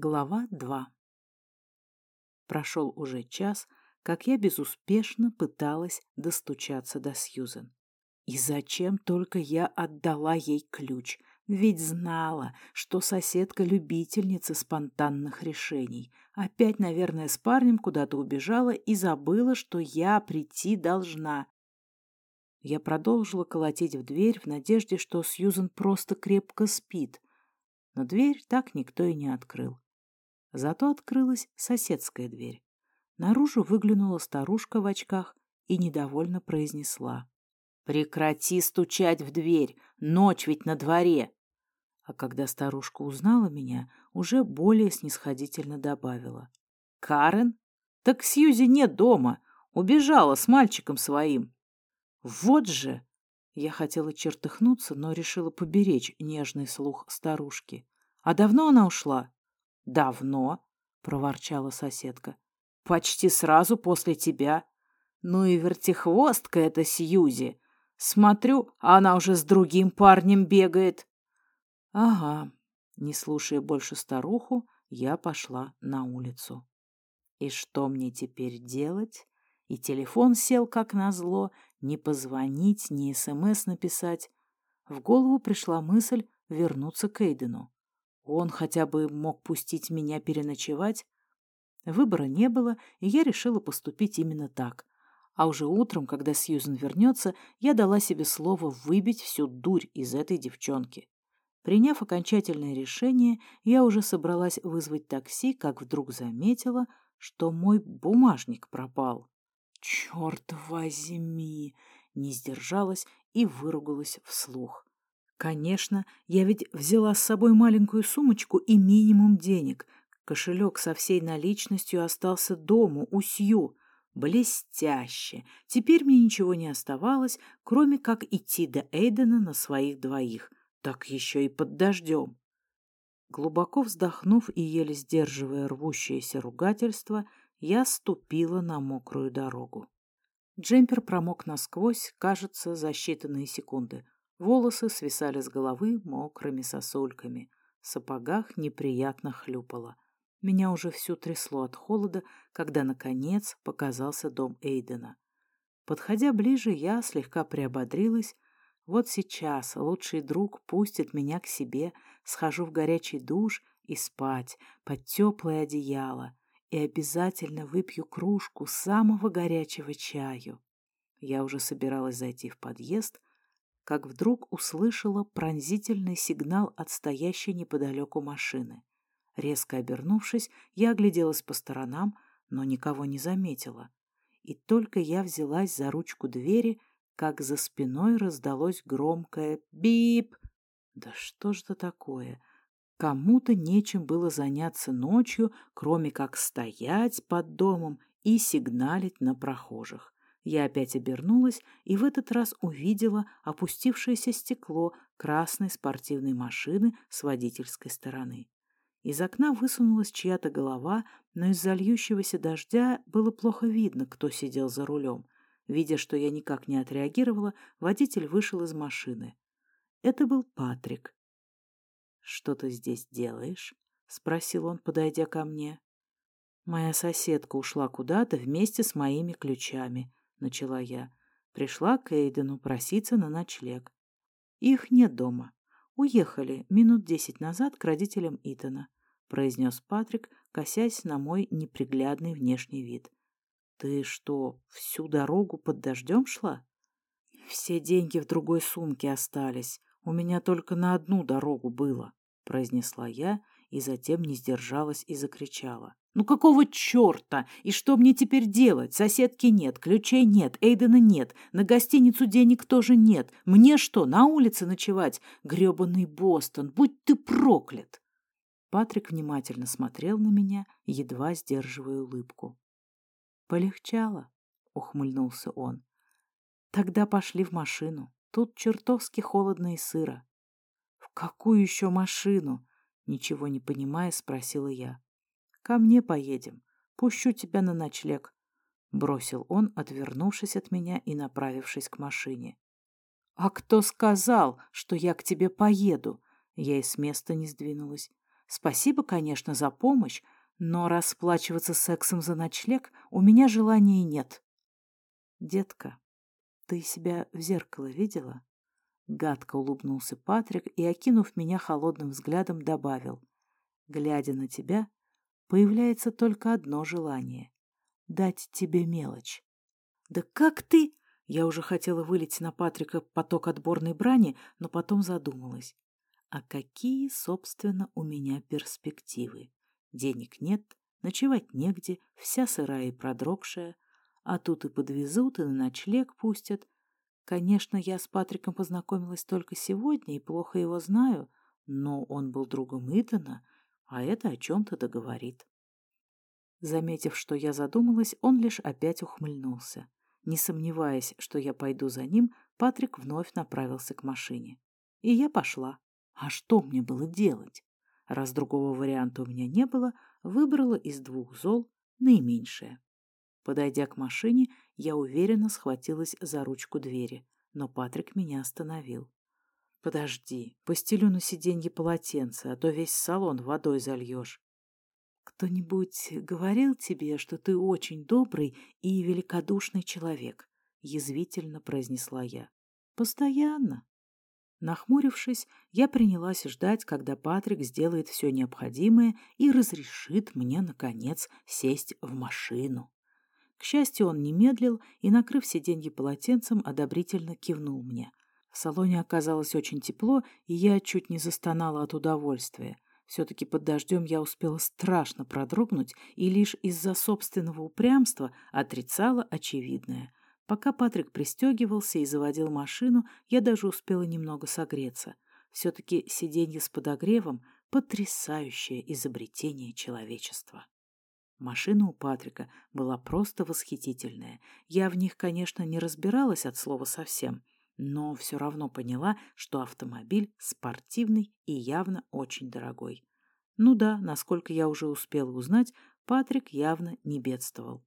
Глава 2 Прошел уже час, как я безуспешно пыталась достучаться до Сьюзен. И зачем только я отдала ей ключ? Ведь знала, что соседка любительница спонтанных решений. Опять, наверное, с парнем куда-то убежала и забыла, что я прийти должна. Я продолжила колотить в дверь в надежде, что Сьюзен просто крепко спит. Но дверь так никто и не открыл. Зато открылась соседская дверь. Наружу выглянула старушка в очках и недовольно произнесла. «Прекрати стучать в дверь! Ночь ведь на дворе!» А когда старушка узнала меня, уже более снисходительно добавила. «Карен? Так Сьюзи нет дома. Убежала с мальчиком своим». «Вот же!» Я хотела чертыхнуться, но решила поберечь нежный слух старушки. «А давно она ушла?» «Давно», — проворчала соседка. «Почти сразу после тебя. Ну и вертихвостка эта Сьюзи. Смотрю, она уже с другим парнем бегает». «Ага». Не слушая больше старуху, я пошла на улицу. И что мне теперь делать? И телефон сел как назло, не позвонить, ни СМС написать. В голову пришла мысль вернуться к Эйдену. Он хотя бы мог пустить меня переночевать. Выбора не было, и я решила поступить именно так. А уже утром, когда Сьюзен вернется, я дала себе слово выбить всю дурь из этой девчонки. Приняв окончательное решение, я уже собралась вызвать такси, как вдруг заметила, что мой бумажник пропал. «Черт возьми!» — не сдержалась и выругалась вслух. Конечно, я ведь взяла с собой маленькую сумочку и минимум денег. Кошелек со всей наличностью остался дома, у Сью. Блестяще! Теперь мне ничего не оставалось, кроме как идти до Эйдена на своих двоих. Так еще и под дождем. Глубоко вздохнув и еле сдерживая рвущееся ругательство, я ступила на мокрую дорогу. Джемпер промок насквозь, кажется, за считанные секунды — Волосы свисали с головы мокрыми сосульками. В сапогах неприятно хлюпало. Меня уже всю трясло от холода, когда, наконец, показался дом Эйдена. Подходя ближе, я слегка приободрилась. Вот сейчас лучший друг пустит меня к себе, схожу в горячий душ и спать под теплое одеяло и обязательно выпью кружку самого горячего чаю. Я уже собиралась зайти в подъезд, как вдруг услышала пронзительный сигнал от стоящей неподалеку машины. Резко обернувшись, я огляделась по сторонам, но никого не заметила. И только я взялась за ручку двери, как за спиной раздалось громкое «бип». Да что ж это такое? Кому-то нечем было заняться ночью, кроме как стоять под домом и сигналить на прохожих. Я опять обернулась и в этот раз увидела опустившееся стекло красной спортивной машины с водительской стороны. Из окна высунулась чья-то голова, но из-за льющегося дождя было плохо видно, кто сидел за рулем. Видя, что я никак не отреагировала, водитель вышел из машины. Это был Патрик. «Что ты здесь делаешь?» — спросил он, подойдя ко мне. Моя соседка ушла куда-то вместе с моими ключами. — начала я. Пришла к Эйдену проситься на ночлег. Их нет дома. Уехали минут десять назад к родителям Итана, — произнес Патрик, косясь на мой неприглядный внешний вид. Ты что, всю дорогу под дождем шла? Все деньги в другой сумке остались. У меня только на одну дорогу было, — произнесла я и затем не сдержалась и закричала. Ну какого черта? И что мне теперь делать? Соседки нет, ключей нет, Эйдена нет, на гостиницу денег тоже нет. Мне что, на улице ночевать? Гребаный Бостон, будь ты проклят!» Патрик внимательно смотрел на меня, едва сдерживая улыбку. «Полегчало», — ухмыльнулся он. «Тогда пошли в машину. Тут чертовски холодно и сыро». «В какую еще машину?» — ничего не понимая, спросила я. Ко мне поедем. Пущу тебя на ночлег. Бросил он, отвернувшись от меня и направившись к машине. «А кто сказал, что я к тебе поеду?» Я и с места не сдвинулась. Спасибо, конечно, за помощь, но расплачиваться сексом за ночлег у меня желания нет. Детка, ты себя в зеркало видела? Гадко улыбнулся Патрик и, окинув меня холодным взглядом, добавил. Глядя на тебя, появляется только одно желание — дать тебе мелочь. Да как ты... Я уже хотела вылить на Патрика поток отборной брани, но потом задумалась. А какие, собственно, у меня перспективы? Денег нет, ночевать негде, вся сырая и продрогшая. А тут и подвезут, и на ночлег пустят. Конечно, я с Патриком познакомилась только сегодня и плохо его знаю, но он был другом Итана, а это о чем-то договорит. Заметив, что я задумалась, он лишь опять ухмыльнулся. Не сомневаясь, что я пойду за ним, Патрик вновь направился к машине. И я пошла. А что мне было делать? Раз другого варианта у меня не было, выбрала из двух зол наименьшее. Подойдя к машине, я уверенно схватилась за ручку двери, но Патрик меня остановил. «Подожди, постелю на сиденье полотенце, а то весь салон водой зальешь. «Кто-нибудь говорил тебе, что ты очень добрый и великодушный человек?» — язвительно произнесла я. «Постоянно». Нахмурившись, я принялась ждать, когда Патрик сделает все необходимое и разрешит мне, наконец, сесть в машину. К счастью, он не медлил и, накрыв сиденье полотенцем, одобрительно кивнул мне. В салоне оказалось очень тепло, и я чуть не застонала от удовольствия. Все-таки под дождем я успела страшно продрогнуть и лишь из-за собственного упрямства отрицала очевидное. Пока Патрик пристегивался и заводил машину, я даже успела немного согреться. Все-таки сиденье с подогревом — потрясающее изобретение человечества. Машина у Патрика была просто восхитительная. Я в них, конечно, не разбиралась от слова совсем — но все равно поняла, что автомобиль спортивный и явно очень дорогой. Ну да, насколько я уже успела узнать, Патрик явно не бедствовал.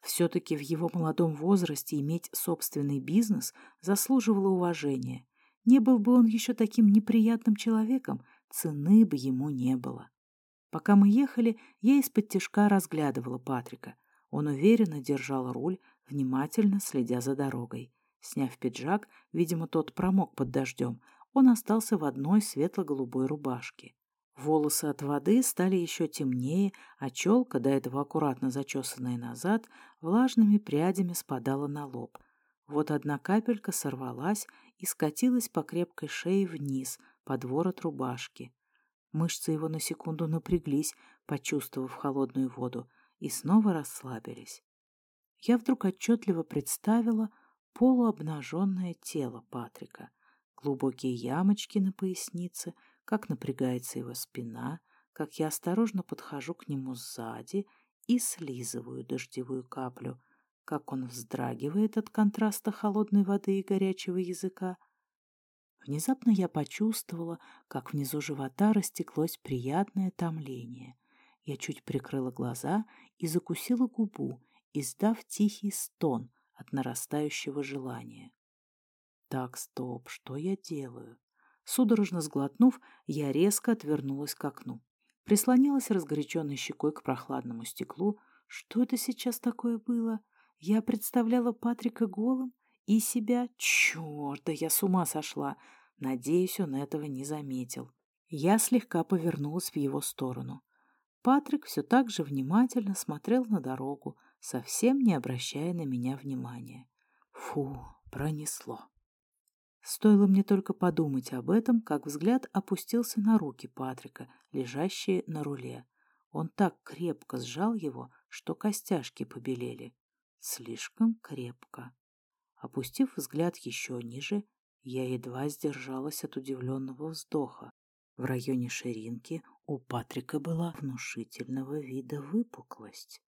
Все-таки в его молодом возрасте иметь собственный бизнес заслуживало уважения. Не был бы он еще таким неприятным человеком, цены бы ему не было. Пока мы ехали, я из-под тяжка разглядывала Патрика. Он уверенно держал руль, внимательно следя за дорогой. Сняв пиджак, видимо, тот промок под дождем, он остался в одной светло-голубой рубашке. Волосы от воды стали еще темнее, а челка, до этого аккуратно зачесанная назад, влажными прядями спадала на лоб. Вот одна капелька сорвалась и скатилась по крепкой шее вниз, под ворот рубашки. Мышцы его на секунду напряглись, почувствовав холодную воду, и снова расслабились. Я вдруг отчетливо представила, полуобнаженное тело Патрика, глубокие ямочки на пояснице, как напрягается его спина, как я осторожно подхожу к нему сзади и слизываю дождевую каплю, как он вздрагивает от контраста холодной воды и горячего языка. Внезапно я почувствовала, как внизу живота растеклось приятное томление. Я чуть прикрыла глаза и закусила губу, издав тихий стон, от нарастающего желания. Так, стоп, что я делаю? Судорожно сглотнув, я резко отвернулась к окну. Прислонилась разгоряченной щекой к прохладному стеклу. Что это сейчас такое было? Я представляла Патрика голым и себя... Черт, да я с ума сошла! Надеюсь, он этого не заметил. Я слегка повернулась в его сторону. Патрик все так же внимательно смотрел на дорогу, совсем не обращая на меня внимания. Фу, пронесло. Стоило мне только подумать об этом, как взгляд опустился на руки Патрика, лежащие на руле. Он так крепко сжал его, что костяшки побелели. Слишком крепко. Опустив взгляд еще ниже, я едва сдержалась от удивленного вздоха. В районе ширинки у Патрика была внушительного вида выпуклость.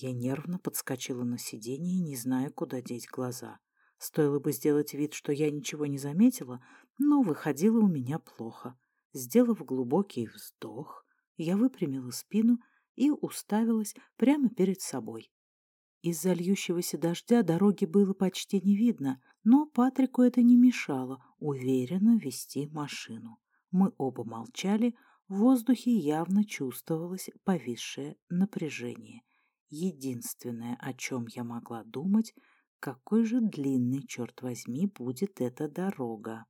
Я нервно подскочила на сиденье, не зная, куда деть глаза. Стоило бы сделать вид, что я ничего не заметила, но выходило у меня плохо. Сделав глубокий вздох, я выпрямила спину и уставилась прямо перед собой. Из-за льющегося дождя дороги было почти не видно, но Патрику это не мешало уверенно вести машину. Мы оба молчали, В воздухе явно чувствовалось повисшее напряжение. Единственное, о чем я могла думать, какой же длинной, черт возьми, будет эта дорога.